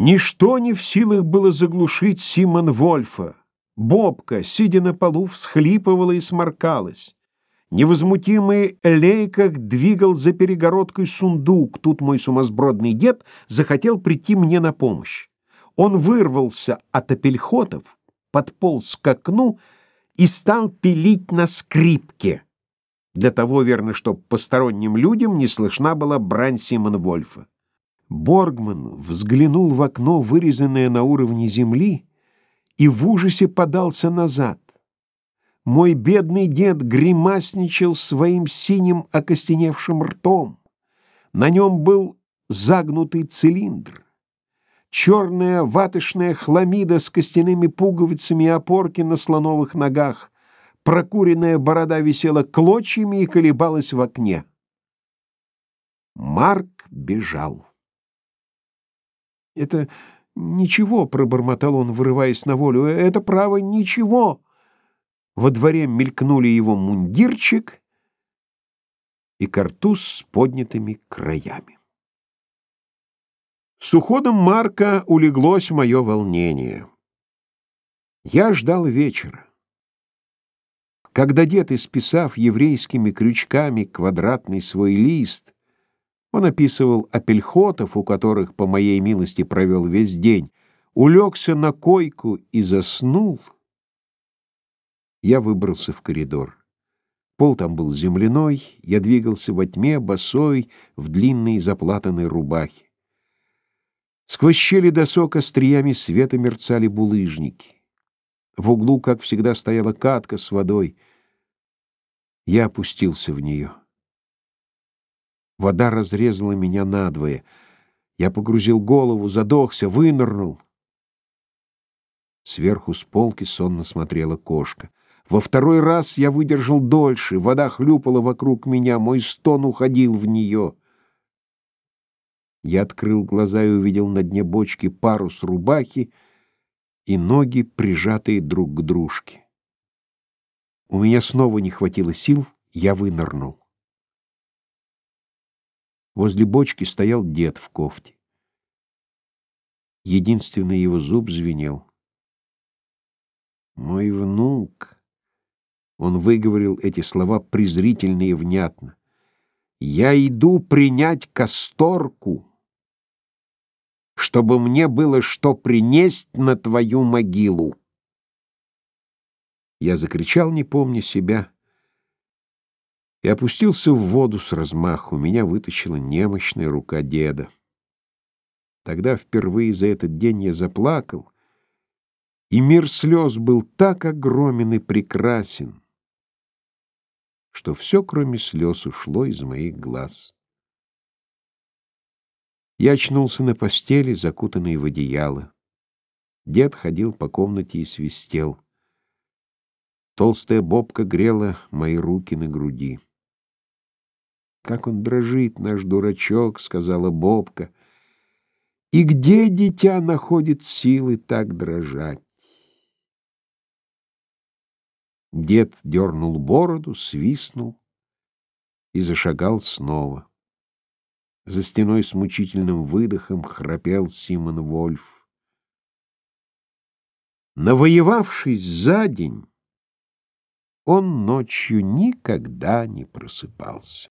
Ничто не в силах было заглушить Симон Вольфа. Бобка, сидя на полу, всхлипывала и сморкалась. Невозмутимый Лейках двигал за перегородкой сундук. Тут мой сумасбродный дед захотел прийти мне на помощь. Он вырвался от апельхотов, подполз к окну и стал пилить на скрипке. Для того, верно, чтобы посторонним людям не слышна была брань Симон Вольфа. Боргман взглянул в окно, вырезанное на уровне земли, и в ужасе подался назад. Мой бедный дед гримасничал своим синим окостеневшим ртом. На нем был загнутый цилиндр. Черная ватышная хламида с костяными пуговицами и опорки на слоновых ногах. Прокуренная борода висела клочьями и колебалась в окне. Марк бежал. «Это ничего», — пробормотал он, вырываясь на волю, — «это, право, ничего». Во дворе мелькнули его мундирчик и картуз с поднятыми краями. С уходом Марка улеглось мое волнение. Я ждал вечера. Когда дед, исписав еврейскими крючками квадратный свой лист, он описывал апельхотов, у которых, по моей милости, провел весь день, улегся на койку и заснул — я выбрался в коридор. Пол там был земляной, я двигался во тьме, босой, в длинной заплатанной рубахе. Сквозь щели досок остриями света мерцали булыжники. В углу, как всегда, стояла катка с водой. Я опустился в нее. Вода разрезала меня надвое. Я погрузил голову, задохся, вынырнул. Сверху с полки сонно смотрела кошка. Во второй раз я выдержал дольше, вода хлюпала вокруг меня, мой стон уходил в нее. Я открыл глаза и увидел на дне бочки парус рубахи и ноги, прижатые друг к дружке. У меня снова не хватило сил, я вынырнул. Возле бочки стоял дед в кофте. Единственный его зуб звенел. «Мой внук!» Он выговорил эти слова презрительно и внятно. «Я иду принять касторку, чтобы мне было что принесть на твою могилу». Я закричал, не помня себя, и опустился в воду с размаху. Меня вытащила немощная рука деда. Тогда впервые за этот день я заплакал, и мир слез был так огромен и прекрасен, что все, кроме слез, ушло из моих глаз. Я очнулся на постели, закутанный в одеяло. Дед ходил по комнате и свистел. Толстая бобка грела мои руки на груди. «Как он дрожит, наш дурачок!» — сказала бобка. «И где дитя находит силы так дрожать?» Дед дернул бороду, свистнул и зашагал снова. За стеной с мучительным выдохом храпел Симон Вольф. Навоевавшись за день, он ночью никогда не просыпался.